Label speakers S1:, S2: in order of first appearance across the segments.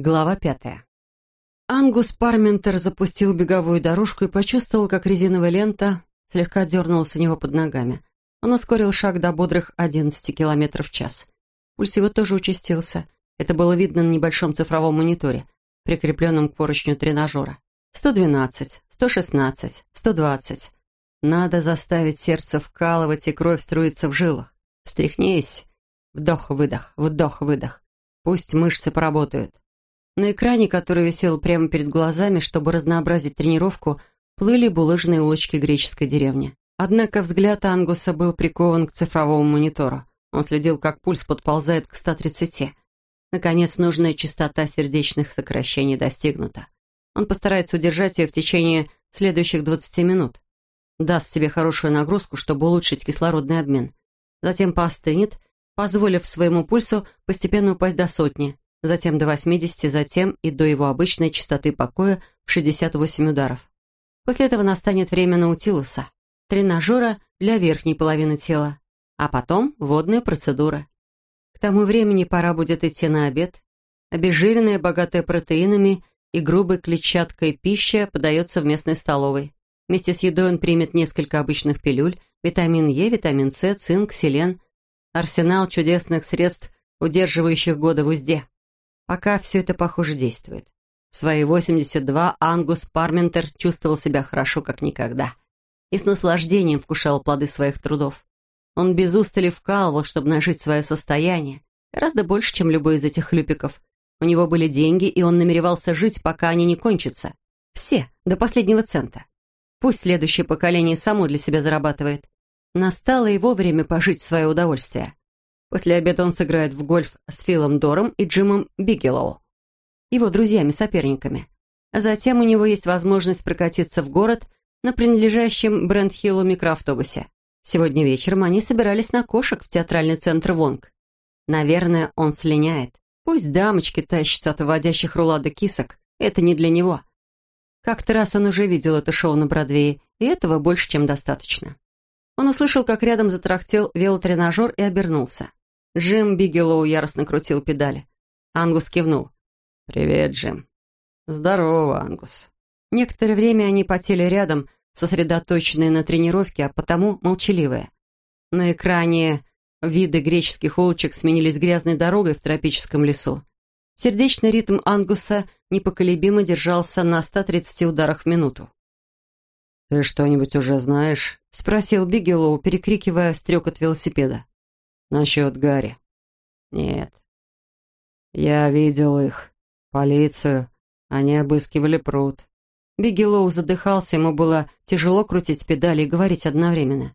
S1: Глава пятая. Ангус Парментер запустил беговую дорожку и почувствовал, как резиновая лента слегка дернулась у него под ногами. Он ускорил шаг до бодрых 11 км в час. Пульс его тоже участился. Это было видно на небольшом цифровом мониторе, прикрепленном к поручню тренажера. 112, 116, 120. Надо заставить сердце вкалывать и кровь струиться в жилах. Встряхнись. Вдох-выдох, вдох-выдох. Пусть мышцы поработают. На экране, который висел прямо перед глазами, чтобы разнообразить тренировку, плыли булыжные улочки греческой деревни. Однако взгляд Ангуса был прикован к цифровому монитору. Он следил, как пульс подползает к 130. Наконец, нужная частота сердечных сокращений достигнута. Он постарается удержать ее в течение следующих 20 минут. Даст себе хорошую нагрузку, чтобы улучшить кислородный обмен. Затем поостынет, позволив своему пульсу постепенно упасть до сотни затем до 80, затем и до его обычной частоты покоя в 68 ударов. После этого настанет время наутилуса, тренажера для верхней половины тела, а потом водная процедура. К тому времени пора будет идти на обед. Обезжиренная, богатая протеинами и грубой клетчаткой пища подается в местной столовой. Вместе с едой он примет несколько обычных пилюль, витамин Е, витамин С, цинк, селен. Арсенал чудесных средств, удерживающих годы в узде. Пока все это, похоже, действует. В свои 82 Ангус Парментер чувствовал себя хорошо, как никогда. И с наслаждением вкушал плоды своих трудов. Он без устали вкалывал, чтобы нажить свое состояние. Гораздо больше, чем любой из этих хлюпиков. У него были деньги, и он намеревался жить, пока они не кончатся. Все, до последнего цента. Пусть следующее поколение само для себя зарабатывает. Настало его время пожить свое удовольствие. После обеда он сыграет в гольф с Филом Дором и Джимом Бигелоу, его друзьями-соперниками. Затем у него есть возможность прокатиться в город на принадлежащем Брент-Хиллу микроавтобусе. Сегодня вечером они собирались на кошек в театральный центр Вонг. Наверное, он слиняет. Пусть дамочки тащатся от выводящих рулады кисок. Это не для него. Как-то раз он уже видел это шоу на Бродвее, и этого больше, чем достаточно. Он услышал, как рядом затрахтел велотренажер и обернулся. Джим Бигелоу яростно крутил педали. Ангус кивнул. «Привет, Джим». «Здорово, Ангус». Некоторое время они потели рядом, сосредоточенные на тренировке, а потому молчаливые. На экране виды греческих улочек сменились грязной дорогой в тропическом лесу. Сердечный ритм Ангуса непоколебимо держался на 130 ударах в минуту. «Ты что-нибудь уже знаешь?» — спросил Бигелоу, перекрикивая стрекот велосипеда. Насчет Гарри. Нет. Я видел их. Полицию. Они обыскивали пруд. Бигелоу задыхался, ему было тяжело крутить педали и говорить одновременно.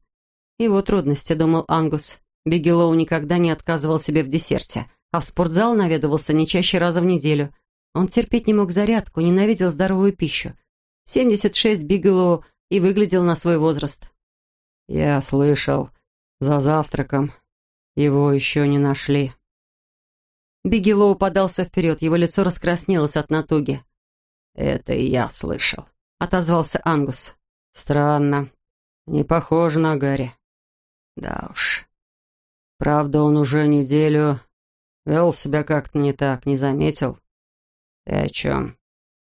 S1: Его трудности, думал Ангус. Бигелоу никогда не отказывал себе в десерте, а в спортзал наведывался не чаще раза в неделю. Он терпеть не мог зарядку, ненавидел здоровую пищу. 76 Бигелоу и выглядел на свой возраст. «Я слышал, за завтраком его еще не нашли. Бигелоу подался вперед, его лицо раскраснелось от натуги. «Это и я слышал», — отозвался Ангус. «Странно. Не похоже на Гарри». «Да уж. Правда, он уже неделю вел себя как-то не так, не заметил. Ты о чем?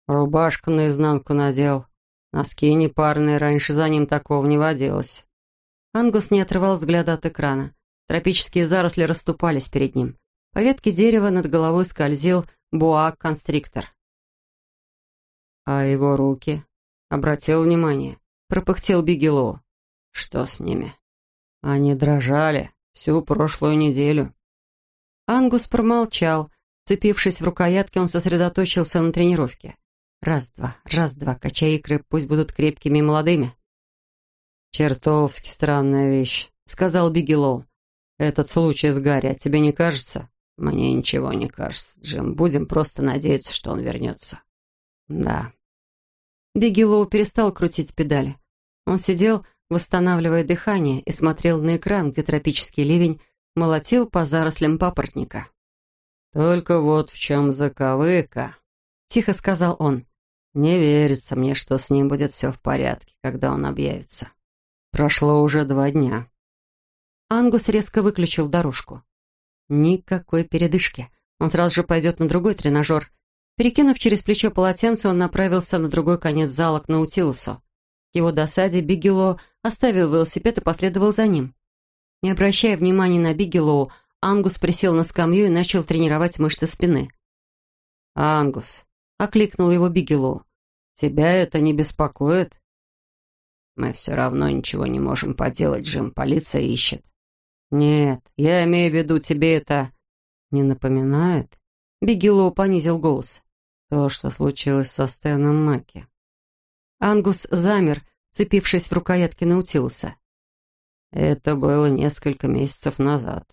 S1: Рубашку наизнанку надел, носки непарные, раньше за ним такого не водилось». Ангус не отрывал взгляда от экрана. Тропические заросли расступались перед ним. По ветке дерева над головой скользил буа-констриктор. А его руки? Обратил внимание. Пропыхтел Бигело. Что с ними? Они дрожали всю прошлую неделю. Ангус промолчал. Цепившись в рукоятки, он сосредоточился на тренировке. Раз-два, раз-два, качай икры, пусть будут крепкими и молодыми. «Чертовски странная вещь», — сказал Бигелоу. Этот случай с Гарри, а тебе не кажется? Мне ничего не кажется, Джим. Будем просто надеяться, что он вернется. Да. Бигелоу перестал крутить педали. Он сидел, восстанавливая дыхание, и смотрел на экран, где тропический ливень молотил по зарослям папоротника. «Только вот в чем заковыка», — тихо сказал он. «Не верится мне, что с ним будет все в порядке, когда он объявится. Прошло уже два дня». Ангус резко выключил дорожку. Никакой передышки. Он сразу же пойдет на другой тренажер. Перекинув через плечо полотенце, он направился на другой конец зала к Наутилусу. К его досаде Бигелоу оставил велосипед и последовал за ним. Не обращая внимания на Бигелоу, Ангус присел на скамью и начал тренировать мышцы спины. «Ангус», — окликнул его Бигелоу, — «тебя это не беспокоит?» «Мы все равно ничего не можем поделать, Джим, полиция ищет». «Нет, я имею в виду, тебе это не напоминает?» Бигелоу понизил голос. «То, что случилось со Стэном Маки». Ангус замер, цепившись в рукоятки Наутилуса. «Это было несколько месяцев назад».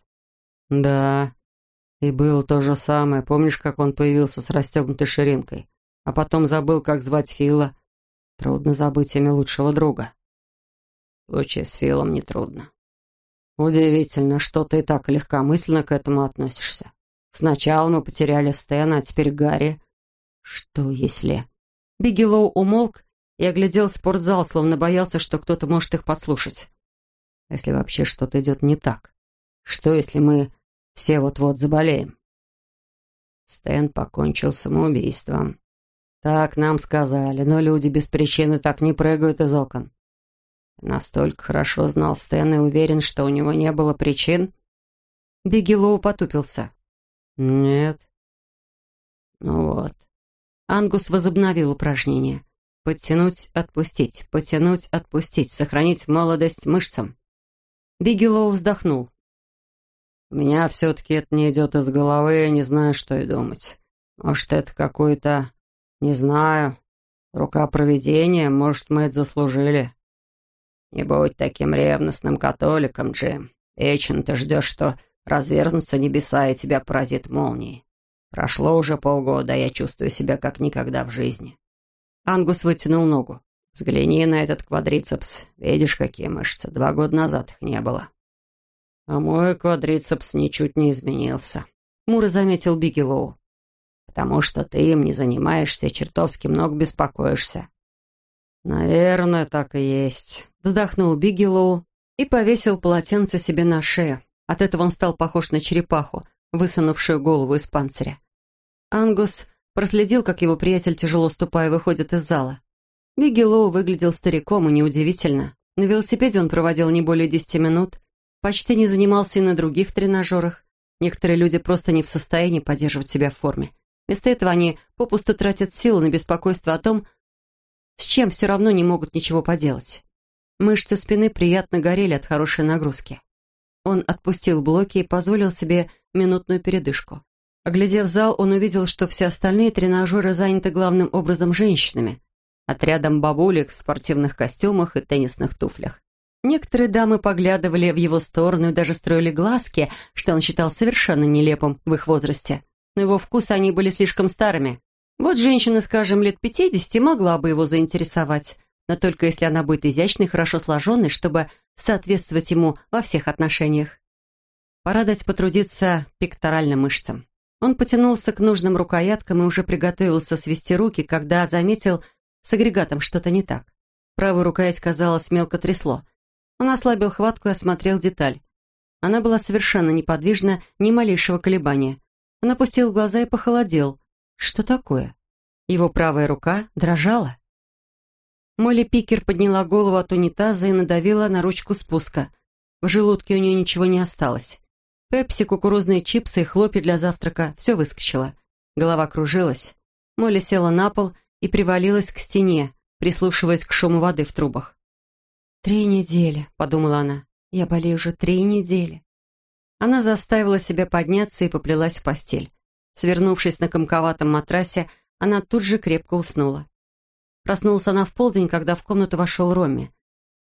S1: «Да, и было то же самое. Помнишь, как он появился с расстегнутой ширинкой? А потом забыл, как звать Фила. Трудно забыть имя лучшего друга. В случае с Филом нетрудно. Удивительно, что ты так легкомысленно к этому относишься. Сначала мы потеряли Стэна, а теперь Гарри. Что если... Бигелоу умолк и оглядел спортзал, словно боялся, что кто-то может их подслушать. Если вообще что-то идет не так? Что, если мы все вот-вот заболеем? Стэн покончил самоубийством. Так нам сказали, но люди без причины так не прыгают из окон. Настолько хорошо знал Стэн и уверен, что у него не было причин. Бигелоу потупился. Нет. Ну вот. Ангус возобновил упражнение. Подтянуть, отпустить, потянуть, отпустить, сохранить молодость мышцам. Бигелоу вздохнул. «У меня все-таки это не идет из головы, я не знаю, что и думать. Может, это какой-то «Не знаю. Рука провидения, может, мы это заслужили». «Не будь таким ревностным католиком, Джим. Вечно ты ждешь, что развернутся небеса и тебя поразит молнией. Прошло уже полгода, а я чувствую себя как никогда в жизни». Ангус вытянул ногу. «Взгляни на этот квадрицепс. Видишь, какие мышцы? Два года назад их не было». «А мой квадрицепс ничуть не изменился», — Мура заметил Бигелоу потому что ты им не занимаешься и чертовски много беспокоишься». «Наверное, так и есть», — вздохнул Бигелоу и повесил полотенце себе на шею. От этого он стал похож на черепаху, высунувшую голову из панциря. Ангус проследил, как его приятель, тяжело ступая, выходит из зала. Бигелоу выглядел стариком, и неудивительно. На велосипеде он проводил не более десяти минут, почти не занимался и на других тренажерах. Некоторые люди просто не в состоянии поддерживать себя в форме. Вместо этого они попусту тратят силы на беспокойство о том, с чем все равно не могут ничего поделать. Мышцы спины приятно горели от хорошей нагрузки. Он отпустил блоки и позволил себе минутную передышку. Оглядев зал, он увидел, что все остальные тренажеры заняты главным образом женщинами, отрядом бабулек в спортивных костюмах и теннисных туфлях. Некоторые дамы поглядывали в его сторону и даже строили глазки, что он считал совершенно нелепым в их возрасте но его вкус они были слишком старыми. Вот женщина, скажем, лет пятидесяти могла бы его заинтересовать, но только если она будет изящной, хорошо сложенной, чтобы соответствовать ему во всех отношениях. Пора дать потрудиться пекторальным мышцам. Он потянулся к нужным рукояткам и уже приготовился свести руки, когда заметил с агрегатом что-то не так. Правую рукоять, казалось, мелко трясло. Он ослабил хватку и осмотрел деталь. Она была совершенно неподвижна, ни малейшего колебания. Он опустил глаза и похолодел. Что такое? Его правая рука дрожала. Молли Пикер подняла голову от унитаза и надавила на ручку спуска. В желудке у нее ничего не осталось. Пепси, кукурузные чипсы и хлопья для завтрака – все выскочило. Голова кружилась. Молли села на пол и привалилась к стене, прислушиваясь к шуму воды в трубах. «Три недели», — подумала она. «Я болею уже три недели». Она заставила себя подняться и поплелась в постель. Свернувшись на комковатом матрасе, она тут же крепко уснула. Проснулась она в полдень, когда в комнату вошел Ромми.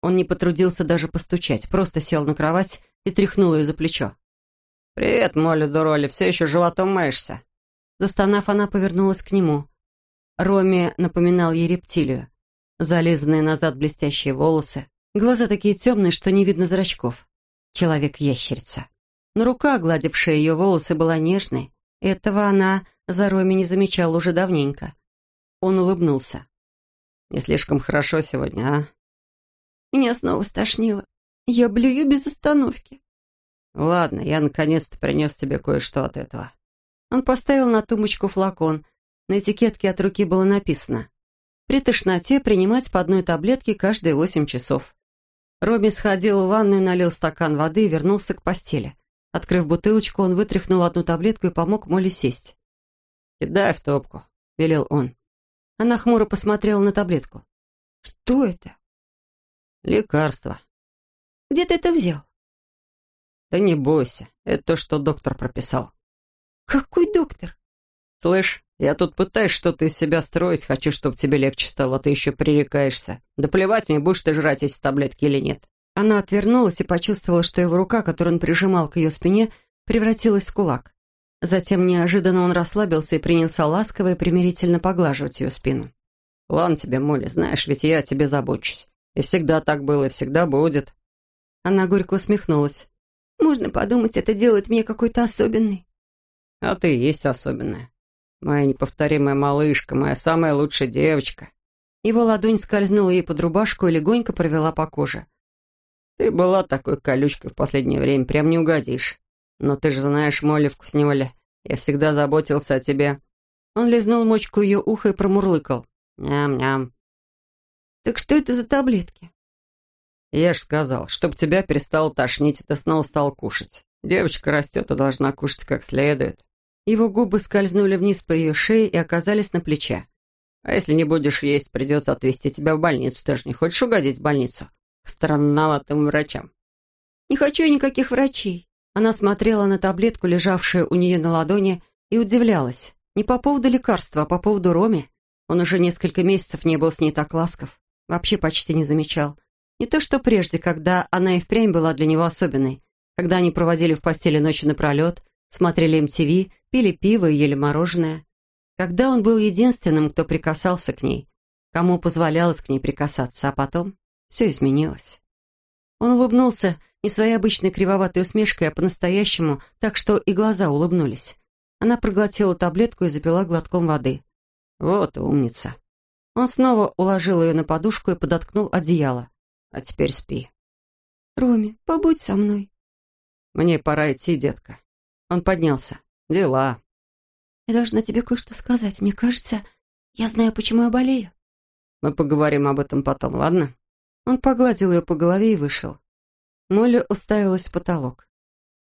S1: Он не потрудился даже постучать, просто сел на кровать и тряхнул ее за плечо. «Привет, Молли Дуроли, все еще животом маешься?» Застонав, она повернулась к нему. Роми напоминал ей рептилию. Зализанные назад блестящие волосы, глаза такие темные, что не видно зрачков. Человек-ящерица но рука, гладившая ее волосы, была нежной. Этого она за Роми не замечала уже давненько. Он улыбнулся. «Не слишком хорошо сегодня, а?» «Меня снова стошнило. Я блюю без остановки». «Ладно, я наконец-то принес тебе кое-что от этого». Он поставил на тумбочку флакон, На этикетке от руки было написано «При тошноте принимать по одной таблетке каждые восемь часов». Робби сходил в ванную, налил стакан воды и вернулся к постели. Открыв бутылочку, он вытряхнул одну таблетку и помог Молли сесть. «Кидай в топку», — велел он. Она хмуро посмотрела на таблетку. «Что это?» «Лекарство». «Где ты это взял?» «Да не бойся, это то, что доктор прописал».
S2: «Какой доктор?»
S1: «Слышь, я тут пытаюсь что-то из себя строить, хочу, чтобы тебе легче стало, ты еще пререкаешься. Да плевать мне, будешь ты жрать эти таблетки или нет». Она отвернулась и почувствовала, что его рука, которую он прижимал к ее спине, превратилась в кулак. Затем неожиданно он расслабился и принялся ласково и примирительно поглаживать ее спину. «Ладно тебе, Молли, знаешь, ведь я о тебе забочусь. И всегда так было, и всегда будет». Она горько усмехнулась.
S2: «Можно подумать, это делает меня какой-то особенной».
S1: «А ты и есть особенная. Моя неповторимая малышка, моя самая лучшая девочка». Его ладонь скользнула ей под рубашку и легонько провела по коже. «Ты была такой колючкой в последнее время, прям не угодишь. Но ты же знаешь, Молли вкусневали, я всегда заботился о тебе». Он лизнул мочку ее уха и промурлыкал. «Ням-ням».
S2: «Так что это за таблетки?»
S1: «Я ж сказал, чтоб тебя перестало тошнить, и ты снова стал кушать. Девочка растет и должна кушать как следует». Его губы скользнули вниз по ее шее и оказались на плече. «А если не будешь есть, придется отвезти тебя в больницу. Ты же не хочешь угодить в больницу? К странноватым врачам».
S2: «Не хочу я никаких врачей. Она смотрела на таблетку, лежавшую у нее на ладони, и удивлялась. Не по поводу лекарства, а по поводу Роми. Он уже несколько месяцев не был с ней так ласков. Вообще почти не замечал. Не то что прежде, когда она и впрямь была для него особенной. Когда они проводили в постели ночи напролет, смотрели МТВ, пили пиво и ели мороженое. Когда он был единственным, кто прикасался к ней, кому позволялось к ней прикасаться, а потом все изменилось. Он улыбнулся не своей обычной кривоватой усмешкой, а по-настоящему, так что и глаза улыбнулись. Она проглотила таблетку и запила глотком воды. «Вот умница». Он снова уложил ее на подушку и подоткнул одеяло. «А теперь спи». «Роми, побудь со мной».
S1: «Мне пора идти, детка». Он поднялся. «Дела».
S2: «Я должна тебе кое-что сказать. Мне кажется, я знаю, почему я болею».
S1: «Мы поговорим об этом потом, ладно?» Он погладил ее по голове и вышел. Молли уставилась в потолок.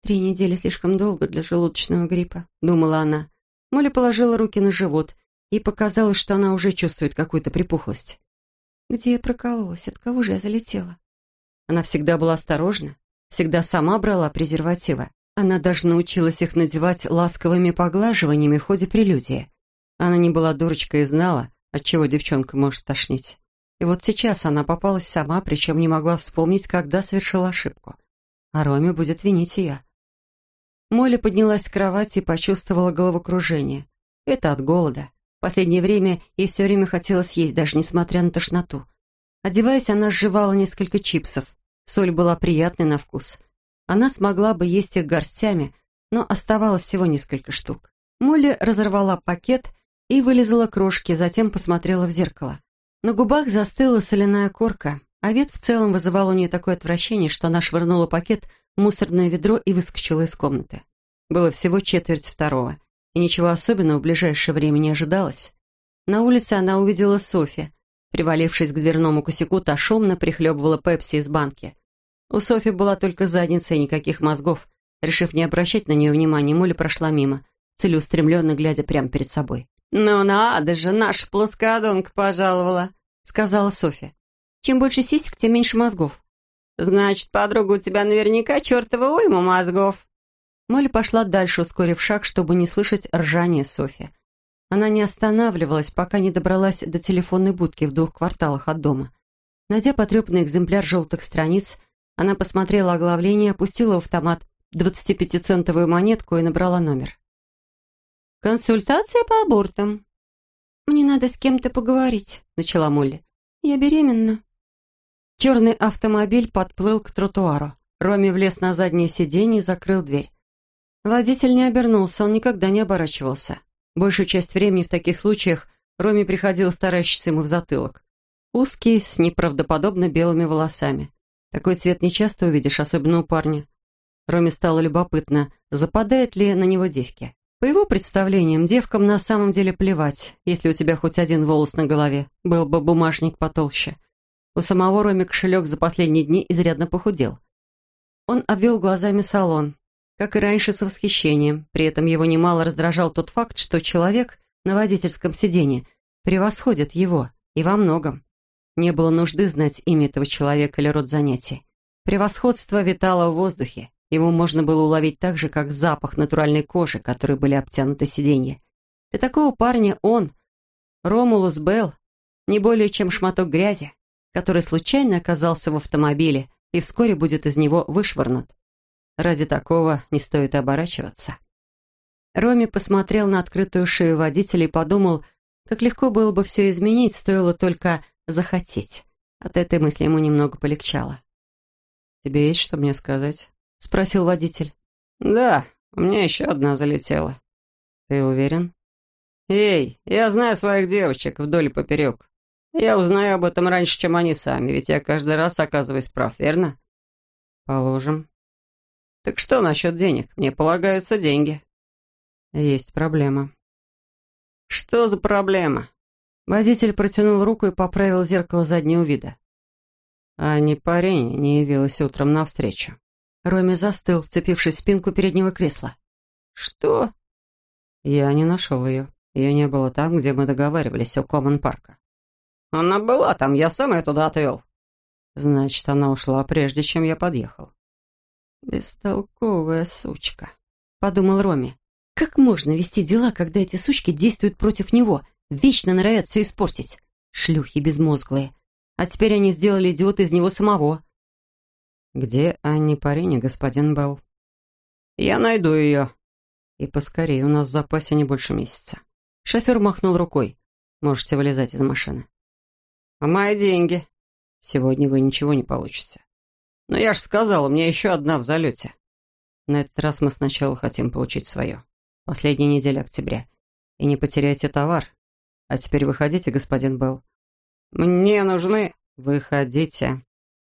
S2: «Три недели слишком долго для желудочного гриппа», — думала она.
S1: Молли положила руки на живот, и показалось, что она уже чувствует какую-то припухлость.
S2: «Где я прокололась? От кого же я залетела?»
S1: Она всегда была осторожна, всегда сама брала презервативы. Она даже научилась их надевать ласковыми поглаживаниями в ходе прелюдии. Она не была дурочкой и знала, от чего девчонка может тошнить. И вот сейчас она попалась сама, причем не могла вспомнить, когда совершила ошибку. А Роме будет винить ее. Молли поднялась с кровати и почувствовала головокружение. Это от голода. В последнее время ей все время хотелось есть, даже несмотря на тошноту. Одеваясь, она сживала несколько чипсов. Соль была приятной на вкус. Она смогла бы есть их горстями, но оставалось всего несколько штук. Молли разорвала пакет и вылезала крошки, затем посмотрела в зеркало. На губах застыла соляная корка, а вид в целом вызывал у нее такое отвращение, что она швырнула пакет в мусорное ведро и выскочила из комнаты. Было всего четверть второго, и ничего особенного в ближайшее время не ожидалось. На улице она увидела Софи. Привалившись к дверному косяку, та шумно прихлебывала пепси из банки. У Софи была только задница и никаких мозгов. Решив не обращать на нее внимания, Молли прошла мимо, целеустремленно глядя прямо перед собой.
S2: «Ну надо же, наша плоскодонка пожаловала», — сказала Софья. «Чем больше сисек, тем меньше мозгов». «Значит, подруга, у тебя наверняка чертова уйма мозгов».
S1: Молли пошла дальше, ускорив шаг, чтобы не слышать ржания Софьи. Она не останавливалась, пока не добралась до телефонной будки в двух кварталах от дома. Найдя потрепанный экземпляр желтых страниц, она посмотрела оглавление, опустила в автомат 25-центовую монетку и набрала номер.
S2: «Консультация по абортам». «Мне надо с кем-то поговорить», — начала Молли. «Я беременна».
S1: Черный автомобиль подплыл к тротуару. Роми влез на заднее сиденье и закрыл дверь. Водитель не обернулся, он никогда не оборачивался. Большую часть времени в таких случаях Роми приходил, старающийся ему в затылок. Узкий, с неправдоподобно белыми волосами. Такой цвет не часто увидишь, особенно у парня. Роме стало любопытно, западает ли на него девки.
S2: По его представлениям, девкам на самом деле плевать, если у тебя хоть один волос на голове, был бы бумажник потолще. У самого Роми кошелек за последние дни изрядно похудел. Он обвел глазами салон, как и раньше с восхищением. При этом его немало раздражал тот факт, что человек на водительском сиденье превосходит его, и во многом. Не было нужды знать имя этого человека или род занятий. Превосходство витало в воздухе. Его можно было уловить так же, как запах натуральной кожи, которой были обтянуты сиденья. Для такого парня он, Ромулус Белл, не более чем шматок грязи, который случайно оказался в автомобиле и вскоре будет из него вышвырнут. Ради такого не стоит оборачиваться. Роми посмотрел на открытую шею водителя и подумал, как легко было бы все изменить, стоило только захотеть. От этой мысли ему немного полегчало.
S1: «Тебе есть что мне сказать?»
S2: — спросил водитель.
S3: «Да, у меня еще одна залетела».
S1: «Ты уверен?»
S3: «Эй, я знаю своих девочек вдоль и поперек. Я узнаю об этом раньше, чем они сами, ведь я каждый раз оказываюсь прав, верно?»
S1: «Положим».
S3: «Так что насчет денег? Мне полагаются деньги».
S1: «Есть проблема».
S3: «Что за проблема?»
S2: Водитель протянул руку и поправил зеркало заднего вида.
S1: А не парень не явилась утром навстречу.
S2: Роми застыл, вцепившись в спинку переднего кресла.
S3: «Что?»
S1: Я не нашел ее. Ее не было там, где мы договаривались, у Коммон Парка.
S3: «Она была там, я сам ее туда отвел».
S1: Значит, она ушла, прежде чем я подъехал.
S2: «Бестолковая сучка», — подумал Роми. «Как можно вести дела, когда эти сучки действуют против него? Вечно норовят все испортить. Шлюхи безмозглые. А теперь они сделали идиота из него самого».
S1: «Где Анни Парини, господин Белл?»
S3: «Я найду ее».
S1: «И поскорее, у нас в запасе не больше месяца».
S2: Шофер махнул рукой.
S1: «Можете вылезать из машины».
S3: «А мои деньги?»
S1: «Сегодня вы ничего не получите».
S3: Но я же сказал, у меня еще одна в залете.
S1: На этот раз мы сначала хотим получить свое. Последняя неделя октября. И не потеряйте товар. А теперь выходите, господин Белл.
S3: Мне нужны...
S1: Выходите.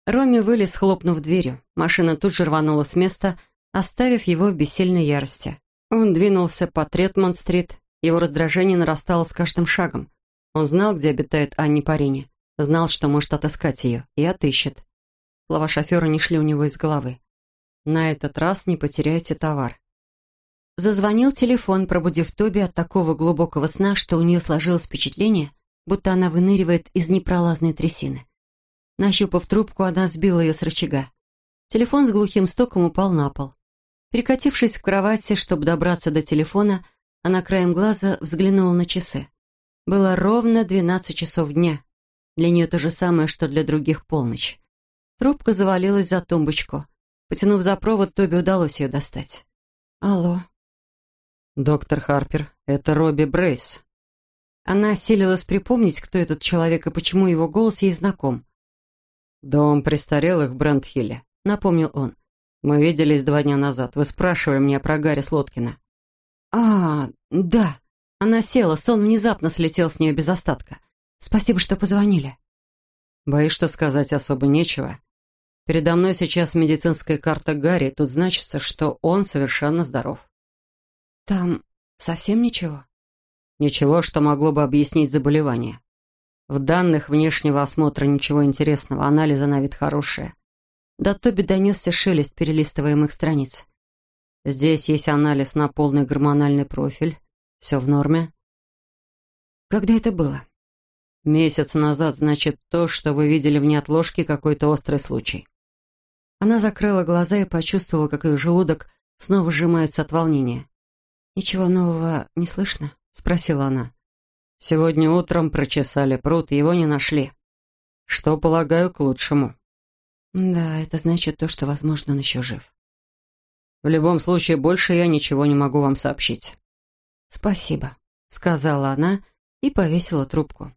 S2: Роми вылез, хлопнув дверью. Машина тут же рванула с места, оставив его в бессильной ярости. Он двинулся по Третмонд-стрит. Его раздражение нарастало с каждым шагом. Он знал, где обитает Анни Парини. Знал, что может отыскать ее. И отыщет. Слова шофера не шли у него из головы. «На этот раз не потеряйте товар». Зазвонил телефон, пробудив Тоби от такого глубокого сна, что у нее сложилось впечатление, будто она выныривает из непролазной трясины. Нащупав трубку, она сбила ее с рычага. Телефон с глухим стоком упал на пол. Перекатившись в кровати, чтобы добраться до телефона, она краем глаза взглянула на часы. Было ровно 12 часов дня. Для нее то же самое, что для других полночь. Трубка завалилась за тумбочку. Потянув за провод, Тоби удалось ее достать. «Алло».
S1: «Доктор Харпер, это Робби Брейс».
S2: Она силилась припомнить, кто этот человек и почему его голос ей знаком.
S1: «Дом престарелых в Брандхилле», — напомнил он. «Мы виделись два дня назад. Вы спрашивали меня про Гарри Слоткина».
S2: «А, да». Она села, сон внезапно слетел с нее без остатка. «Спасибо, что позвонили».
S1: «Боюсь, что сказать особо нечего. Передо мной сейчас медицинская карта Гарри, тут значится, что он совершенно здоров.
S2: Там совсем ничего?
S1: Ничего, что могло бы объяснить заболевание. В данных внешнего осмотра ничего интересного, анализы на вид хорошие.
S2: До Тоби донесся шелест перелистываемых страниц.
S1: Здесь есть анализ на полный гормональный профиль. Все в норме.
S2: Когда это было?
S1: Месяц назад, значит, то, что вы видели в неотложке, какой-то острый случай.
S2: Она закрыла глаза и почувствовала, как ее желудок снова сжимается от волнения. «Ничего нового не слышно?» — спросила она.
S1: «Сегодня утром прочесали пруд, его не нашли. Что, полагаю, к лучшему».
S2: «Да, это значит то, что, возможно, он еще жив».
S1: «В любом случае, больше я ничего не могу вам сообщить».
S2: «Спасибо», — сказала она и повесила трубку.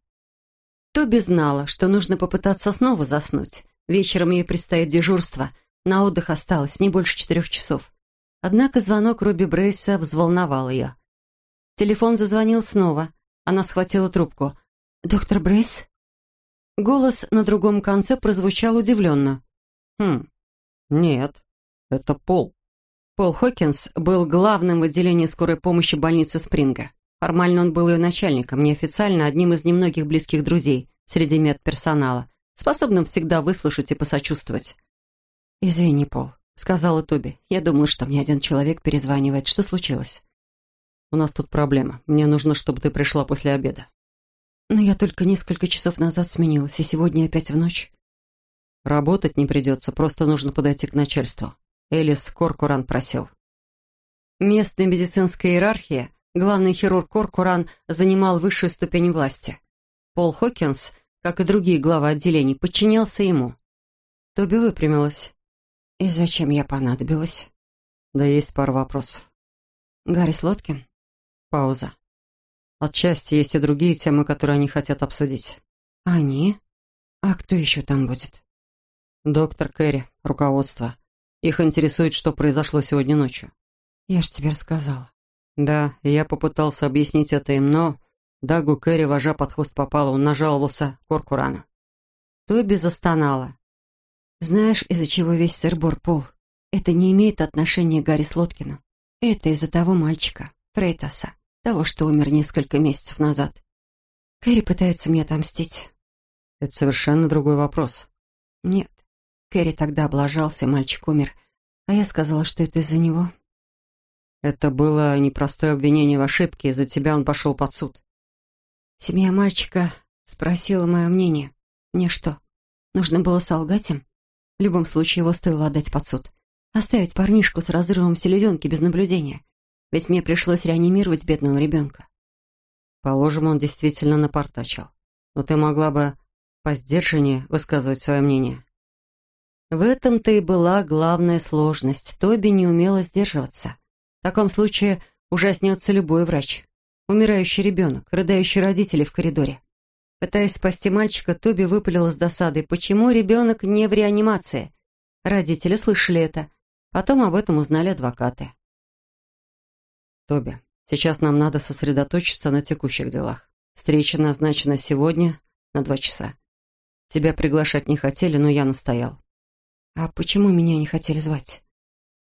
S2: Тоби знала, что нужно попытаться снова заснуть. Вечером ей предстоит дежурство. На отдых осталось не больше четырех часов. Однако звонок Робби Брейса взволновал ее. Телефон зазвонил снова. Она схватила трубку. «Доктор Брейс?» Голос на другом конце прозвучал удивленно.
S1: «Хм, нет, это Пол». Пол Хокинс был главным в отделении скорой помощи больницы Спринга. Формально он был ее начальником, неофициально одним из немногих близких друзей среди медперсонала, способным всегда выслушать и посочувствовать. «Извини, Пол», — сказала Тоби. «Я думала, что мне один человек перезванивает. Что случилось?» «У нас тут проблема. Мне нужно, чтобы ты пришла после обеда». «Но я только несколько часов назад сменилась, и сегодня опять в ночь». «Работать не придется, просто нужно подойти к начальству». Элис Коркуран просил. Местная медицинская иерархия, главный хирург Коркуран занимал высшую ступень власти. Пол Хокинс, как и другие главы отделений, подчинялся ему. Тоби выпрямилась. «И зачем я понадобилась?» «Да есть пара вопросов». «Гарри Слоткин?» Пауза. «Отчасти есть и другие темы, которые они хотят обсудить». «Они? А кто еще там будет?» «Доктор Кэрри, руководство. Их интересует, что произошло сегодня ночью». «Я ж тебе рассказала». «Да, я попытался объяснить это им, но Дагу Кэрри, вожа под хвост попала, он нажаловался Коркурану». Тоби застонала. Знаешь, из-за чего весь сыр-бор пол? Это не имеет отношения к Гарри Слоткину. Это из-за того мальчика, Фрейтаса, того, что умер несколько месяцев назад. Кэрри пытается мне отомстить. Это совершенно другой вопрос. Нет. Кэрри тогда облажался, мальчик умер. А я сказала, что это из-за него. Это было непростое обвинение в ошибке, из-за тебя он пошел под суд. Семья мальчика спросила мое мнение. Мне что, нужно было солгать им? В любом случае его стоило отдать под суд. Оставить парнишку с разрывом селезенки без наблюдения. Ведь мне пришлось реанимировать бедного ребенка. Положим, он действительно напортачил. Но ты могла бы по сдержаннее высказывать свое мнение. В этом-то и была главная сложность. Тоби не умела сдерживаться. В таком случае ужаснется любой врач. Умирающий ребенок, рыдающие родители в коридоре. Пытаясь спасти мальчика, Тоби выпалила с досадой, почему ребенок не в реанимации. Родители слышали это. Потом об этом узнали адвокаты. «Тоби, сейчас нам надо сосредоточиться на текущих делах. Встреча назначена сегодня на два часа. Тебя приглашать не хотели, но я настоял». «А почему меня не хотели звать?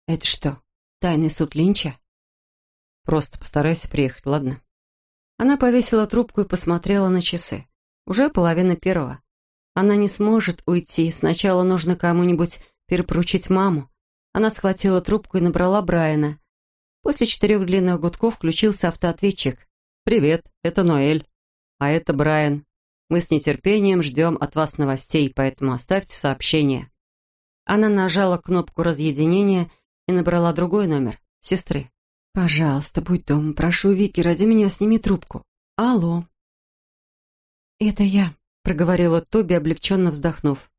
S1: Это что, тайный суд Линча?» «Просто постарайся приехать, ладно?» Она повесила трубку и посмотрела на часы. Уже половина первого. Она не сможет уйти. Сначала нужно кому-нибудь перепоручить маму. Она схватила трубку и набрала Брайана. После четырех длинных гудков включился автоответчик. «Привет, это Ноэль. А это Брайан. Мы с нетерпением ждем от вас новостей, поэтому оставьте сообщение». Она нажала кнопку разъединения и набрала другой номер, сестры. «Пожалуйста, будь дома. Прошу, Вики, ради меня сними трубку. Алло». «Это я», — проговорила Тоби, облегченно вздохнув.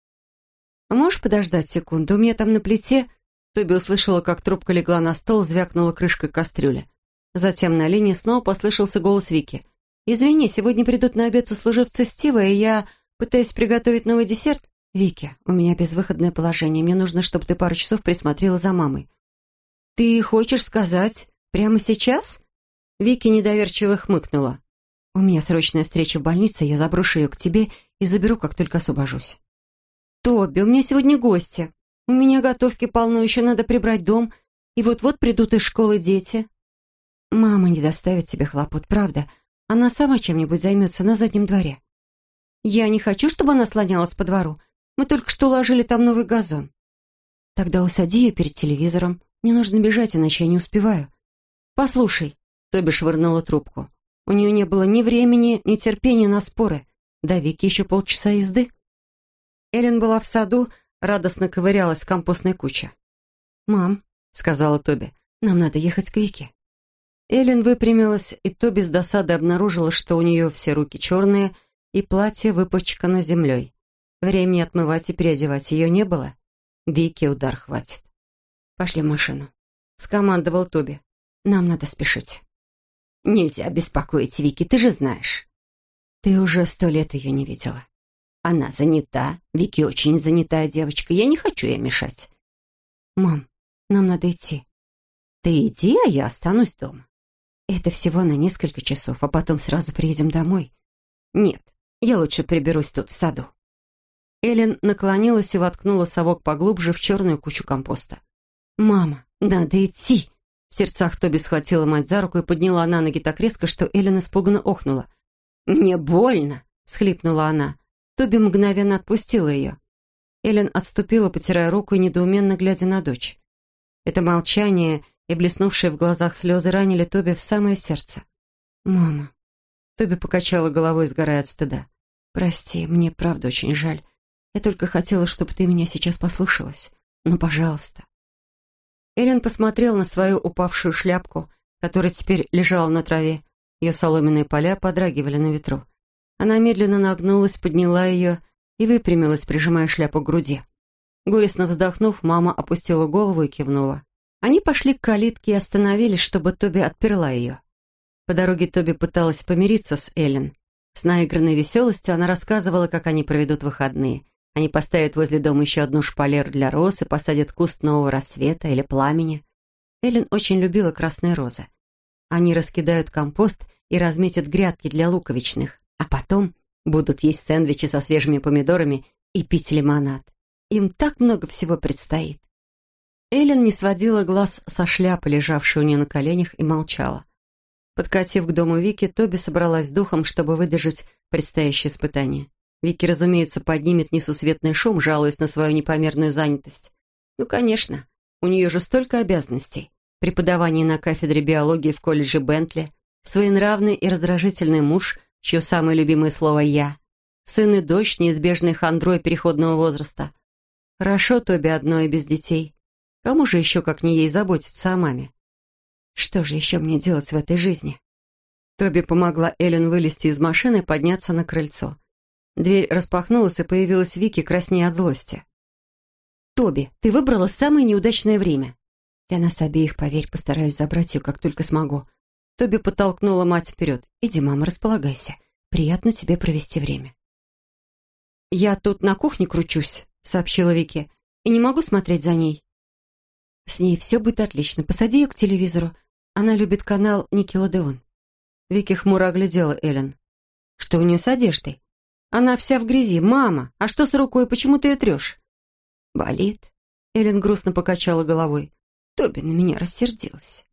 S1: «А можешь подождать секунду? У меня там на плите...» Тоби услышала, как трубка легла на стол, звякнула крышкой кастрюли. Затем на линии снова послышался голос Вики. «Извини, сегодня придут на обед сослуживцы Стива, и я пытаюсь приготовить новый десерт. Вики, у меня безвыходное положение. Мне нужно, чтобы ты пару часов присмотрела за мамой». «Ты хочешь сказать, прямо сейчас?» Вики недоверчиво хмыкнула. «У меня срочная встреча в больнице, я заброшу ее к тебе и заберу, как только освобожусь». «Тоби, у меня сегодня гости. У меня готовки полно, еще надо прибрать дом, и вот-вот придут из школы дети». «Мама не доставит тебе хлопот, правда. Она сама чем-нибудь займется на заднем дворе». «Я не хочу, чтобы она слонялась по двору. Мы только что уложили там новый газон». «Тогда усади ее перед телевизором. Мне нужно бежать, иначе я не успеваю». «Послушай», — Тоби швырнула трубку. У нее не было ни времени, ни терпения на споры. До Вики еще полчаса езды. Эллен была в саду, радостно ковырялась в компостной куче. «Мам», — сказала Тоби, — «нам надо ехать к Вике». Эллен выпрямилась, и Тоби с досадой обнаружила, что у нее все руки черные и платье выпачкано землей. Времени отмывать и переодевать ее не было. Вике удар хватит. «Пошли в машину», — скомандовал Тоби. «Нам надо спешить». Нельзя беспокоить Вики, ты же знаешь. Ты уже сто лет ее не видела. Она занята. Вики очень занятая девочка. Я не хочу ей мешать. Мам, нам надо идти. Ты иди, а я останусь дома. Это всего на несколько часов, а потом сразу приедем домой. Нет, я лучше приберусь тут, в саду. Эллен наклонилась и воткнула совок поглубже в черную кучу компоста.
S2: «Мама, надо идти!» В сердцах Тоби схватила мать за руку и подняла на ноги так резко, что Эллен испуганно охнула. «Мне больно!» — схлипнула она. Тоби мгновенно отпустила ее. Эллен отступила, потирая руку и недоуменно глядя на дочь. Это молчание и блеснувшие в глазах слезы ранили Тоби в самое сердце. «Мама...» Тоби покачала головой, сгорая от стыда. «Прости, мне правда очень жаль. Я только хотела, чтобы ты меня сейчас послушалась. Ну, пожалуйста». Эллен посмотрел на свою упавшую шляпку, которая теперь лежала на траве. Ее соломенные поля подрагивали на ветру. Она медленно нагнулась, подняла ее и выпрямилась, прижимая шляпу к груди. Горестно вздохнув, мама опустила голову и кивнула. Они пошли к калитке и остановились, чтобы Тоби отперла ее. По дороге Тоби пыталась помириться с Эллен. С наигранной веселостью она рассказывала, как они проведут выходные. Они поставят возле дома еще одну шпалеру для роз и посадят куст нового рассвета или пламени. Эллен очень любила красные розы. Они раскидают компост и разметят грядки для луковичных, а потом будут есть сэндвичи со свежими помидорами и пить лимонад. Им так много всего предстоит. Эллен не сводила глаз со шляпы, лежавшей у нее на коленях, и молчала. Подкатив к дому Вики, Тоби собралась духом, чтобы выдержать предстоящее испытание. Вики, разумеется, поднимет несусветный шум, жалуясь на свою непомерную занятость. Ну, конечно, у нее же столько обязанностей. Преподавание на кафедре биологии в колледже Бентли, своенравный и раздражительный муж, чье самое любимое слово «я», сын и дочь, неизбежной хандрой переходного возраста. Хорошо Тоби одной и без детей. Кому же еще, как не ей, заботиться о маме? Что же еще мне делать в этой жизни? Тоби помогла Эллен вылезти из машины и подняться на крыльцо. Дверь распахнулась, и появилась Вики, краснея от злости. «Тоби, ты выбрала самое неудачное время». «Для нас обеих, поверь, постараюсь забрать ее, как только смогу». Тоби подтолкнула мать вперед. «Иди, мама, располагайся. Приятно тебе провести время». «Я тут на кухне кручусь», — сообщила Вики, «и не могу смотреть за ней». «С ней все будет отлично. Посади ее к телевизору. Она любит канал Никелодеон». Вики хмуро оглядела Эллен. «Что у нее с одеждой?» Она вся в грязи. Мама, а что с рукой? Почему ты ее трешь? Болит. Эллен грустно покачала головой. Тоби на меня рассердилась.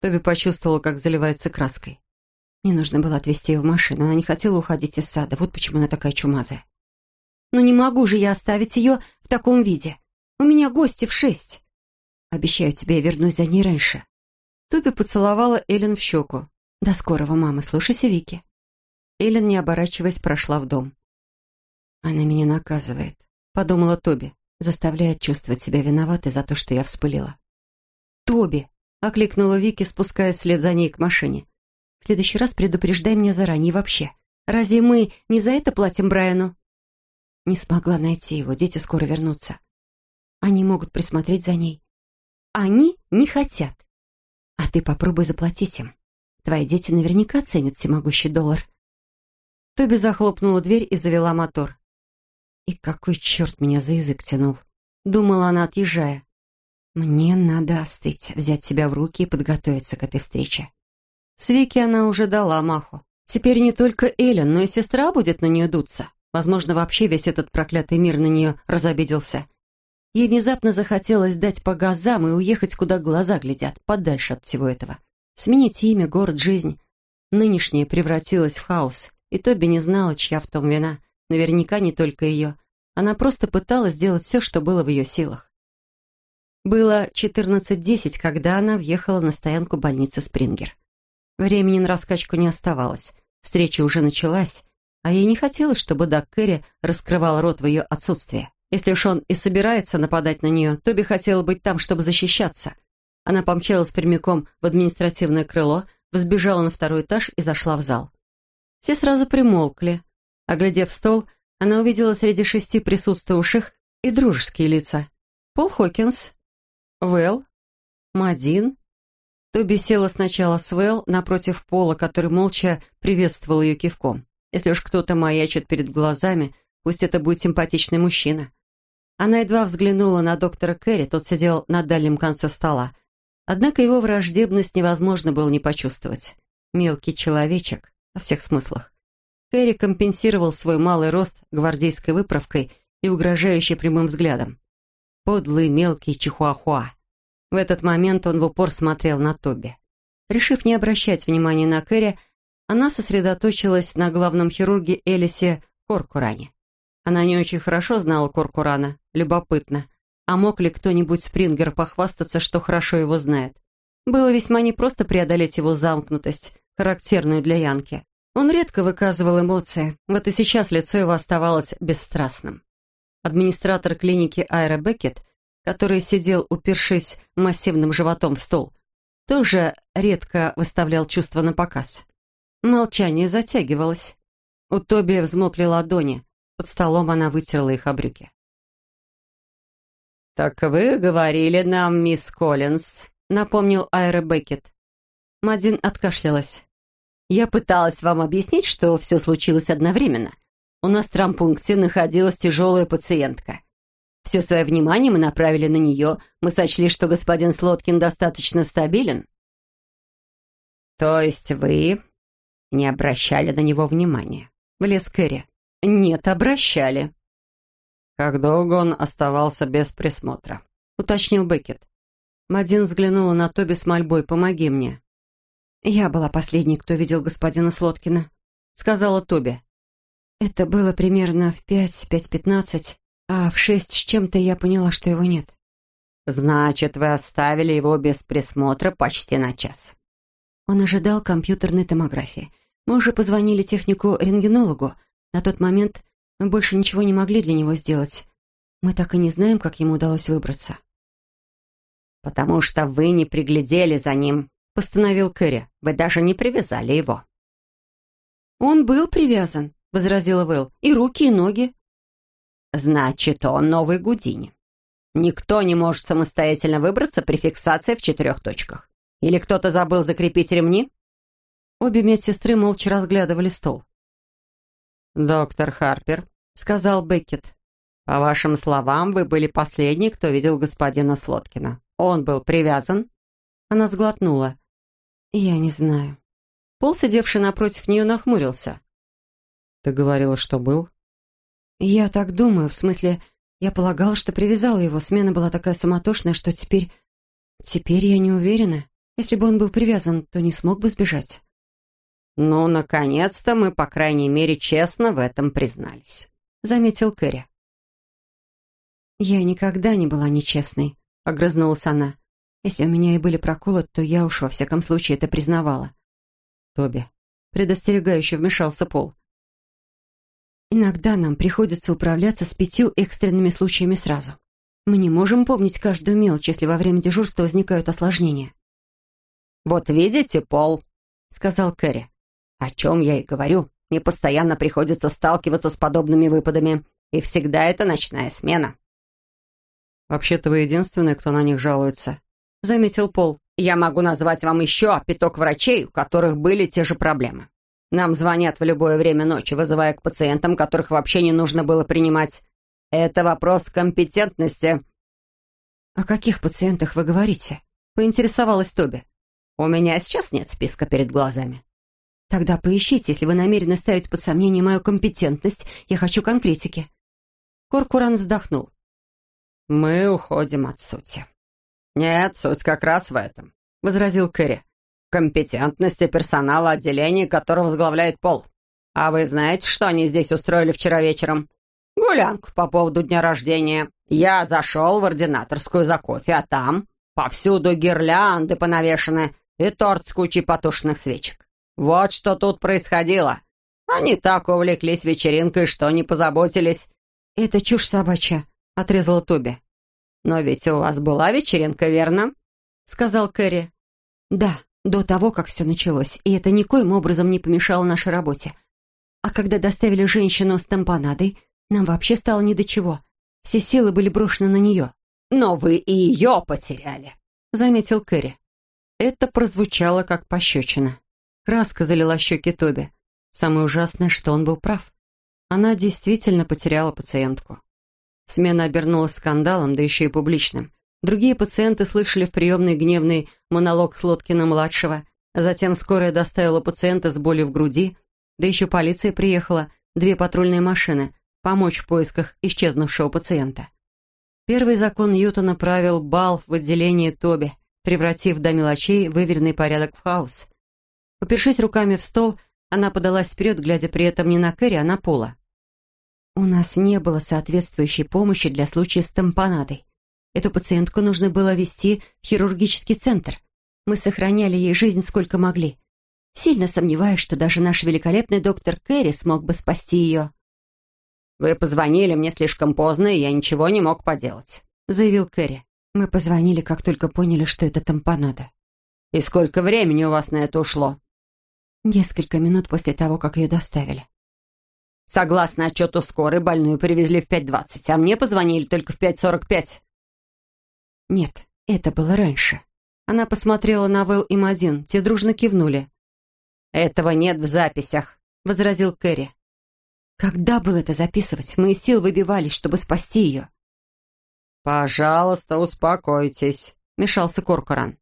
S2: Тоби почувствовала, как заливается краской. Мне нужно было отвезти ее в машину. Она не хотела уходить из сада. Вот почему она такая чумазая. Но не могу же я оставить ее в таком виде. У меня гости в шесть. Обещаю тебе, я вернусь за ней раньше. Тоби поцеловала Эллен в щеку. До скорого, мама. Слушайся, Вики. Эллен, не оборачиваясь, прошла в дом. «Она меня наказывает», — подумала Тоби, заставляет чувствовать себя виноватой за то, что я вспылила. «Тоби!» — окликнула Вики, спускаясь вслед за ней к машине. «В следующий раз предупреждай меня заранее вообще. Разве мы не за это платим Брайану?» Не смогла найти его, дети скоро вернутся. Они могут присмотреть за ней. Они не хотят. А ты попробуй заплатить им. Твои дети наверняка ценят всемогущий доллар. Тоби захлопнула дверь и завела мотор. «И какой черт меня за язык тянул?» Думала она, отъезжая. «Мне надо остыть, взять себя в руки и подготовиться к этой встрече». С Вики она уже дала маху. Теперь не только Эллен, но и сестра будет на нее дуться. Возможно, вообще весь этот проклятый мир на нее разобиделся. Ей внезапно захотелось дать по газам и уехать, куда глаза глядят, подальше от всего этого. Сменить имя, город, жизнь. Нынешнее превратилось в хаос, и Тоби не знала, чья в том вина. Наверняка не только ее. Она просто пыталась сделать все, что было в ее силах. Было 14.10, когда она въехала на стоянку больницы Спрингер. Времени на раскачку не оставалось. Встреча уже началась, а ей не хотелось, чтобы Дак Кэрри раскрывал рот в ее отсутствие. Если уж он и собирается нападать на нее, Тоби хотела быть там, чтобы защищаться. Она помчалась прямиком в административное крыло, взбежала на второй этаж и зашла в зал. Все сразу примолкли. Оглядев стол, она увидела среди шести присутствовавших и дружеские лица. Пол Хокинс, Вэл, Мадин. Тоби села сначала с Вэл напротив Пола, который молча приветствовал ее кивком. Если уж кто-то маячит перед глазами, пусть это будет симпатичный мужчина. Она едва взглянула на доктора Кэрри, тот сидел на дальнем конце стола. Однако его враждебность невозможно было не почувствовать. Мелкий человечек, во всех смыслах. Кэрри компенсировал свой малый рост гвардейской выправкой и угрожающей прямым взглядом. Подлый мелкий чихуахуа. В этот момент он в упор смотрел на Тоби. Решив не обращать внимания на Кэрри, она сосредоточилась на главном хирурге Элисе Коркуране. Она не очень хорошо знала Коркурана, любопытно. А мог ли кто-нибудь Спрингер похвастаться, что хорошо его знает? Было весьма непросто преодолеть его замкнутость, характерную для Янки. Он редко выказывал эмоции, вот и сейчас лицо его оставалось бесстрастным. Администратор клиники Айра Беккет, который сидел, упершись массивным животом в стол, тоже редко выставлял чувства на показ. Молчание затягивалось. У Тоби взмокли ладони. Под столом она вытерла их о брюки.
S3: «Так вы говорили нам, мисс Коллинз», — напомнил Айра Беккет.
S2: Мадин откашлялась. «Я пыталась вам объяснить, что все случилось одновременно. У нас в трампункте находилась тяжелая пациентка. Все свое внимание мы направили на нее. Мы сочли, что господин Слоткин достаточно стабилен».
S3: «То есть вы не обращали на него внимания?» — влез Кэрри.
S2: «Нет, обращали».
S3: «Как долго он оставался без присмотра?»
S2: — уточнил Беккет. Мадин взглянула на Тоби с мольбой «Помоги мне». «Я была последней, кто видел господина Слоткина», — сказала Тоби. «Это было примерно в пять-пять пятнадцать, а в шесть с чем-то я поняла, что его нет».
S3: «Значит, вы оставили его без присмотра почти на час».
S2: Он ожидал компьютерной томографии. Мы уже позвонили технику-рентгенологу. На тот момент мы больше ничего не могли для него сделать. Мы так и не знаем, как ему удалось выбраться.
S3: «Потому что вы не приглядели за ним», — постановил Кэрри. «Вы даже не привязали его».
S2: «Он был привязан», — возразила Вэл. «И руки, и ноги».
S3: «Значит, он новый Гудини. Никто не может самостоятельно выбраться при фиксации в четырех точках. Или кто-то забыл закрепить ремни?»
S2: Обе медсестры молча разглядывали стол.
S3: «Доктор Харпер», — сказал Беккет, — «по вашим словам, вы были последний, кто видел господина Слоткина. Он был привязан?»
S2: Она сглотнула. «Я не знаю». Пол, сидевший напротив нее, нахмурился.
S3: «Ты говорила, что был?»
S2: «Я так думаю. В смысле, я полагала, что привязала его. Смена была такая суматошная, что теперь... Теперь я не уверена. Если бы он был привязан, то не смог бы сбежать».
S3: «Ну, наконец-то мы, по крайней мере, честно в этом признались», — заметил Кэрри.
S2: «Я никогда не была нечестной», — огрызнулась она. «Если у меня и были проколы, то я уж во всяком случае это признавала».
S3: «Тоби», —
S2: предостерегающе вмешался Пол. «Иногда нам приходится управляться с пятью экстренными случаями сразу. Мы не можем помнить каждую мелочь, если во время дежурства возникают осложнения».
S3: «Вот видите, Пол», — сказал Кэрри. О чем я и говорю. Мне постоянно приходится сталкиваться с подобными выпадами. И всегда это ночная смена.
S2: «Вообще-то вы единственный, кто на них жалуется», — заметил Пол.
S3: «Я могу назвать вам еще пяток врачей, у которых были те же проблемы. Нам звонят в любое время ночи, вызывая к пациентам, которых вообще не нужно было принимать. Это вопрос компетентности».
S2: «О каких пациентах вы говорите?» — поинтересовалась Тоби.
S3: «У меня сейчас нет списка перед глазами.
S2: Тогда поищите, если вы намерены ставить под сомнение мою компетентность. Я хочу конкретики. Коркуран вздохнул.
S3: Мы уходим от сути. Нет, суть как раз в этом, возразил Кэрри. Компетентности персонала отделения, которого возглавляет Пол. А вы знаете, что они здесь устроили вчера вечером? Гулянку по поводу дня рождения. Я зашел в ординаторскую за кофе, а там повсюду гирлянды понавешены и торт с кучей потушенных свечек. Вот что тут происходило. Они так увлеклись вечеринкой, что не позаботились.
S2: «Это чушь собачья», — отрезала Тоби.
S3: «Но ведь у вас была вечеринка, верно?» — сказал Кэрри.
S2: «Да, до того, как все началось, и это никоим образом не помешало нашей работе. А когда доставили женщину с тампонадой, нам вообще стало ни до чего. Все силы были брошены на нее».
S3: «Но вы и ее потеряли», — заметил Кэрри.
S2: Это прозвучало как пощечина. Краска залила щеки Тоби. Самое ужасное, что он был прав. Она действительно потеряла пациентку. Смена обернулась скандалом, да еще и публичным. Другие пациенты слышали в приемной гневный монолог Слоткина-младшего, затем скорая доставила пациента с болью в груди, да еще полиция приехала, две патрульные машины, помочь в поисках исчезнувшего пациента. Первый закон Ньютона правил бал в отделении Тоби, превратив до мелочей выверенный порядок в хаос. Упершись руками в стол, она подалась вперед, глядя при этом не на Кэрри, а на Пола. «У нас не было соответствующей помощи для случая с тампонадой. Эту пациентку нужно было вести в хирургический центр. Мы сохраняли ей жизнь сколько могли. Сильно сомневаюсь, что даже наш великолепный доктор Кэрри смог бы спасти ее».
S3: «Вы позвонили мне слишком поздно, и я ничего не мог поделать», — заявил Кэрри.
S2: «Мы позвонили, как только поняли, что это тампонада».
S3: «И сколько времени у вас на это ушло?»
S2: «Несколько минут после того, как ее доставили».
S3: «Согласно отчету скорой, больную привезли в 5.20, а мне позвонили только в 5.45».
S2: «Нет, это было раньше». Она посмотрела на Вэл и Мадин, те дружно кивнули.
S3: «Этого нет в записях», — возразил Кэрри.
S2: Когда было это записывать? Мы из сил выбивались, чтобы спасти ее.
S3: «Пожалуйста, успокойтесь», — мешался Коркоран.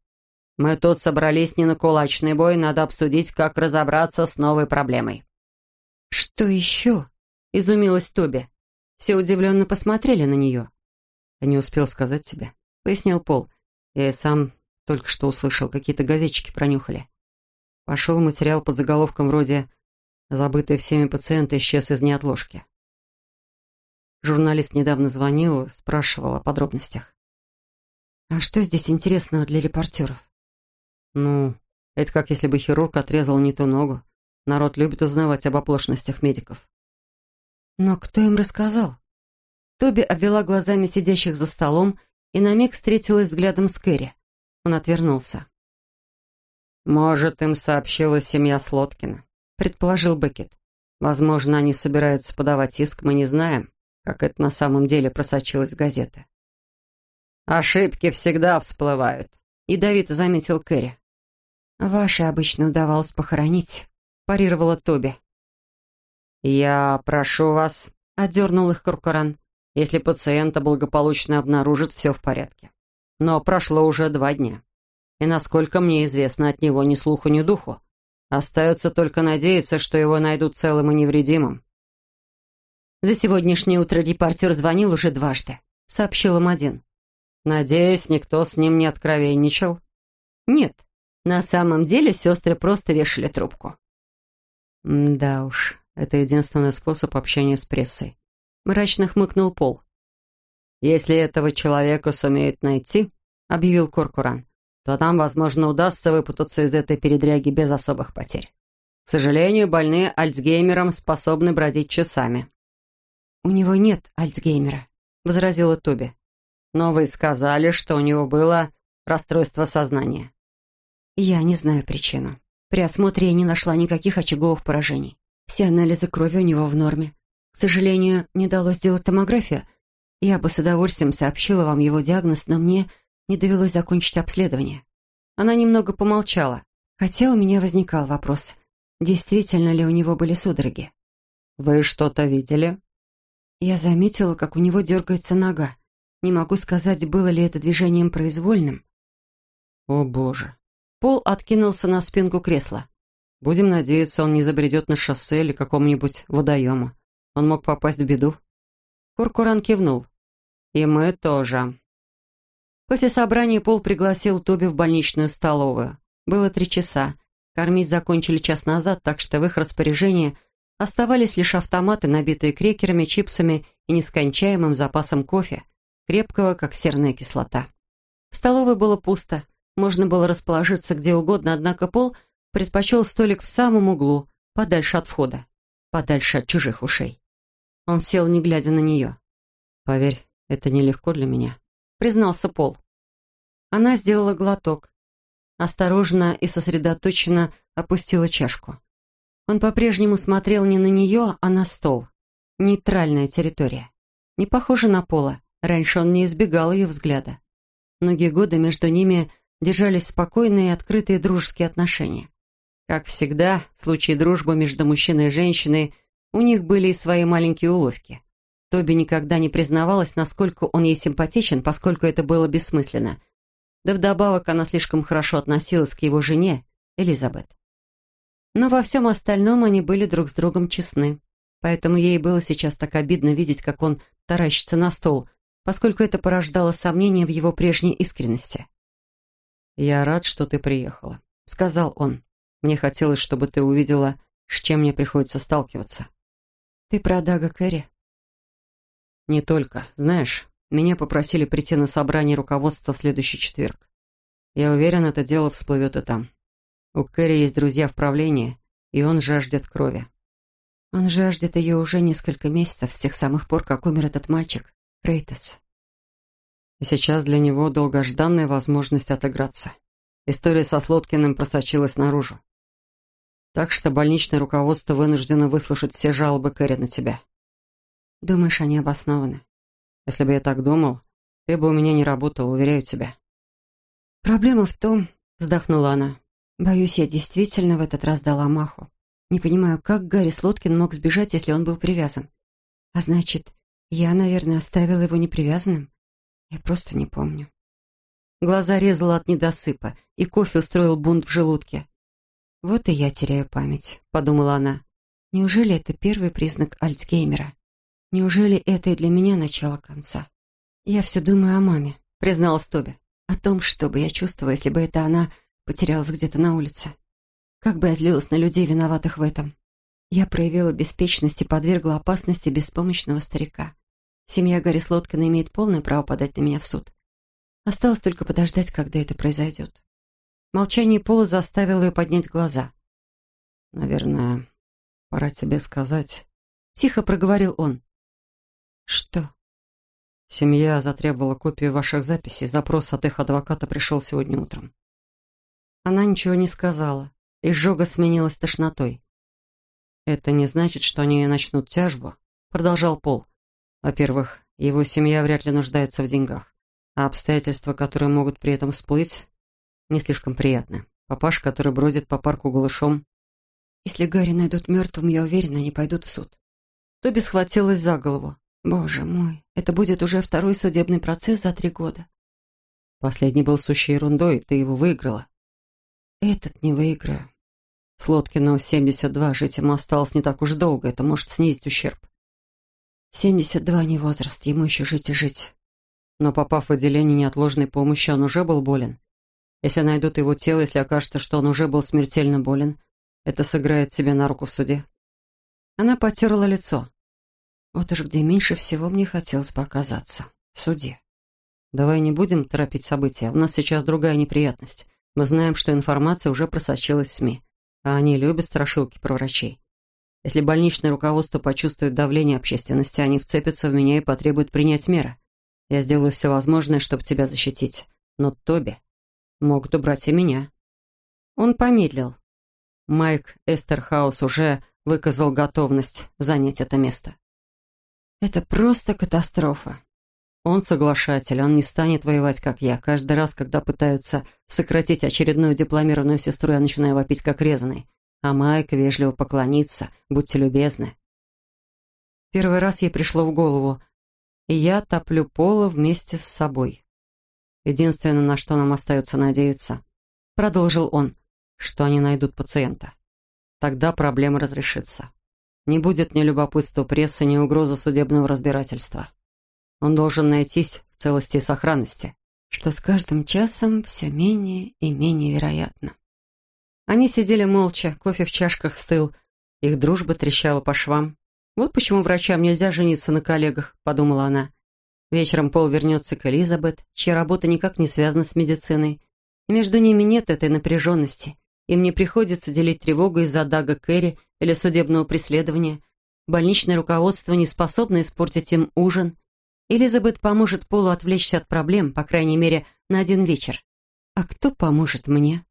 S3: «Мы тут собрались не на кулачный бой, надо обсудить, как разобраться с новой проблемой».
S2: «Что еще?» — изумилась Тоби. Все удивленно посмотрели на нее.
S1: «Я не успел сказать тебе», — пояснил Пол. «Я и сам только что услышал, какие-то газетчики пронюхали. Пошел материал под заголовком вроде Забытый всеми пациент исчез из неотложки. Журналист недавно звонил, спрашивал о подробностях.
S2: «А что здесь интересного для репортеров?»
S1: «Ну, это как если бы хирург отрезал не ту ногу. Народ любит узнавать об оплошностях медиков».
S2: «Но кто им рассказал?» Тоби обвела глазами сидящих за столом и на миг встретилась взглядом с Кэрри. Он отвернулся.
S1: «Может, им сообщила семья Слоткина предположил Беккет. Возможно, они собираются подавать иск, мы не знаем, как это на самом деле просочилось в газеты. «Ошибки всегда всплывают», — ядовито заметил Кэрри.
S2: «Ваши обычно удавалось похоронить», — парировала Тоби.
S1: «Я прошу вас», — отдернул их Куркуран, «если пациента благополучно обнаружат, все в порядке. Но прошло уже два дня, и, насколько мне известно, от него ни слуху, ни духу. Остается только надеяться, что его найдут целым и невредимым.
S2: «За сегодняшнее утро репортер звонил уже дважды», — сообщил им один.
S1: «Надеюсь, никто с ним не откровенничал?»
S2: «Нет, на самом деле сестры просто вешали трубку».
S1: «Да уж, это единственный способ общения с прессой», — мрачно хмыкнул Пол. «Если этого человека сумеют найти», — объявил Коркуран, то нам, возможно, удастся выпутаться из этой передряги без особых потерь. К сожалению, больные Альцгеймером способны бродить часами».
S2: «У него нет Альцгеймера», — возразила Тоби.
S1: «Но вы сказали, что у него было расстройство сознания».
S2: «Я не знаю причину. При осмотре я не нашла никаких очаговых поражений. Все анализы крови у него в норме. К сожалению, не удалось сделать томографию. Я бы с удовольствием сообщила вам его диагноз, но мне не довелось закончить обследование. Она немного помолчала, хотя у меня возникал вопрос, действительно ли у него были судороги.
S1: «Вы что-то видели?»
S2: Я заметила, как у него дергается нога. Не могу сказать, было ли это движением произвольным.
S1: «О, Боже!»
S2: Пол откинулся на спинку кресла.
S1: «Будем надеяться, он не забредет на шоссе или какому-нибудь водоему. Он мог попасть в беду».
S2: Куркуран кивнул.
S1: «И мы тоже».
S2: После собрания Пол пригласил Тоби в больничную столовую. Было три часа. Кормить закончили час назад, так что в их распоряжении оставались лишь автоматы, набитые крекерами, чипсами и нескончаемым запасом кофе, крепкого, как серная кислота. В столовой было пусто. Можно было расположиться где угодно, однако Пол предпочел столик в самом углу, подальше от входа, подальше от чужих ушей. Он сел, не глядя на нее.
S1: «Поверь, это нелегко для меня»,
S2: признался Пол. Она сделала глоток. Осторожно и сосредоточенно опустила чашку. Он по-прежнему смотрел не на нее, а на стол. Нейтральная территория. Не похоже на Пола. Раньше он не избегал ее взгляда. Многие годы между ними держались спокойные и открытые дружеские отношения. Как всегда, в случае дружбы между мужчиной и женщиной, у них были и свои маленькие уловки. Тоби никогда не признавалась, насколько он ей симпатичен, поскольку это было бессмысленно. Да вдобавок она слишком хорошо относилась к его жене, Элизабет. Но во всем остальном они были друг с другом честны. Поэтому ей было сейчас так обидно видеть, как он таращится на стол, поскольку это порождало сомнения в его прежней искренности.
S1: «Я рад, что ты приехала», — сказал он. «Мне хотелось, чтобы ты увидела, с чем мне приходится сталкиваться».
S2: «Ты про Дага Кэрри?»
S1: «Не только. Знаешь, меня попросили прийти на собрание руководства в следующий четверг. Я уверен, это дело всплывет и там. У Кэрри есть друзья в правлении, и он жаждет крови.
S2: Он жаждет ее уже несколько месяцев, с тех самых пор, как умер этот мальчик, Крейтес.
S1: И сейчас для него долгожданная возможность отыграться. История со Слоткиным просочилась наружу. Так что больничное руководство вынуждено выслушать все жалобы Кэрри на тебя.
S2: Думаешь, они обоснованы?
S1: Если бы я так думал, ты бы у меня не работал, уверяю тебя.
S2: Проблема в том, вздохнула она, боюсь, я действительно в этот раз дала маху. Не понимаю, как Гарри Слоткин мог сбежать, если он был привязан. А значит, я, наверное, оставила его непривязанным? Я просто не помню. Глаза резала от недосыпа, и кофе устроил бунт в желудке. «Вот и я теряю память», — подумала она. «Неужели это первый признак Альцгеймера? Неужели это и для меня начало конца?» «Я все думаю о маме», — призналась Тоби. «О том, что бы я чувствовала, если бы это она потерялась где-то на улице. Как бы я злилась на людей, виноватых в этом. Я проявила беспечность и подвергла опасности беспомощного старика. Семья Гарри Слоткина имеет полное право подать на меня в суд. Осталось только подождать, когда это произойдет. Молчание Пола заставило ее поднять глаза.
S1: «Наверное, пора тебе сказать...»
S2: Тихо проговорил он. «Что?»
S1: «Семья затребовала копию ваших записей. Запрос от их адвоката пришел сегодня утром».
S2: Она ничего не сказала. Изжога сменилась тошнотой.
S1: «Это не значит, что они начнут тяжбу», — продолжал Пол. «Во-первых, его семья вряд ли нуждается в деньгах, а обстоятельства, которые могут при этом всплыть, не слишком приятны. Папаш, который бродит по парку голышом...»
S2: «Если Гарри найдут мертвым, я уверена, они пойдут в суд». Тоби схватилась за голову. «Боже мой, это будет уже второй судебный процесс за три года».
S1: «Последний был сущей ерундой, ты его выиграла».
S2: Этот не выиграю.
S1: Слоткину 72, жить ему осталось не так уж долго, это может снизить ущерб.
S2: 72 не возраст, ему еще жить и жить.
S1: Но попав в отделение неотложной помощи, он уже был болен. Если найдут его тело, если окажется, что он уже был смертельно болен, это сыграет себе на руку в суде. Она потерла лицо. Вот уж где меньше всего мне хотелось бы оказаться. В суде. Давай не будем торопить события, у нас сейчас другая неприятность. Мы знаем, что информация уже просочилась в СМИ, а они любят страшилки про врачей. Если больничное руководство почувствует давление общественности, они вцепятся в меня и потребуют принять меры. Я сделаю все возможное, чтобы тебя защитить. Но Тоби могут убрать и меня. Он помедлил. Майк Эстерхаус уже выказал готовность занять это место.
S2: Это просто катастрофа.
S1: Он соглашатель, он не станет воевать, как я. Каждый раз, когда пытаются сократить очередную дипломированную сестру, я начинаю вопить, как резаный. А Майк вежливо поклониться, будьте любезны. Первый раз ей пришло в голову, и я топлю Пола вместе с собой. Единственное, на что нам остается надеяться, продолжил он, что они найдут пациента. Тогда проблема разрешится. Не будет ни любопытства прессы, ни угрозы судебного разбирательства. Он должен найтись в целости и сохранности,
S2: что с каждым часом все менее и менее вероятно.
S1: Они сидели молча, кофе в чашках стыл, их дружба трещала по швам. «Вот почему врачам нельзя жениться на коллегах», — подумала она. Вечером Пол вернется к Элизабет, чья работа никак не связана с медициной. И между ними нет этой напряженности. Им не приходится делить тревогу из-за Дага Керри или судебного преследования. Больничное руководство не способно испортить им ужин. Элизабет поможет Полу отвлечься от проблем, по крайней мере, на один вечер. А кто поможет мне?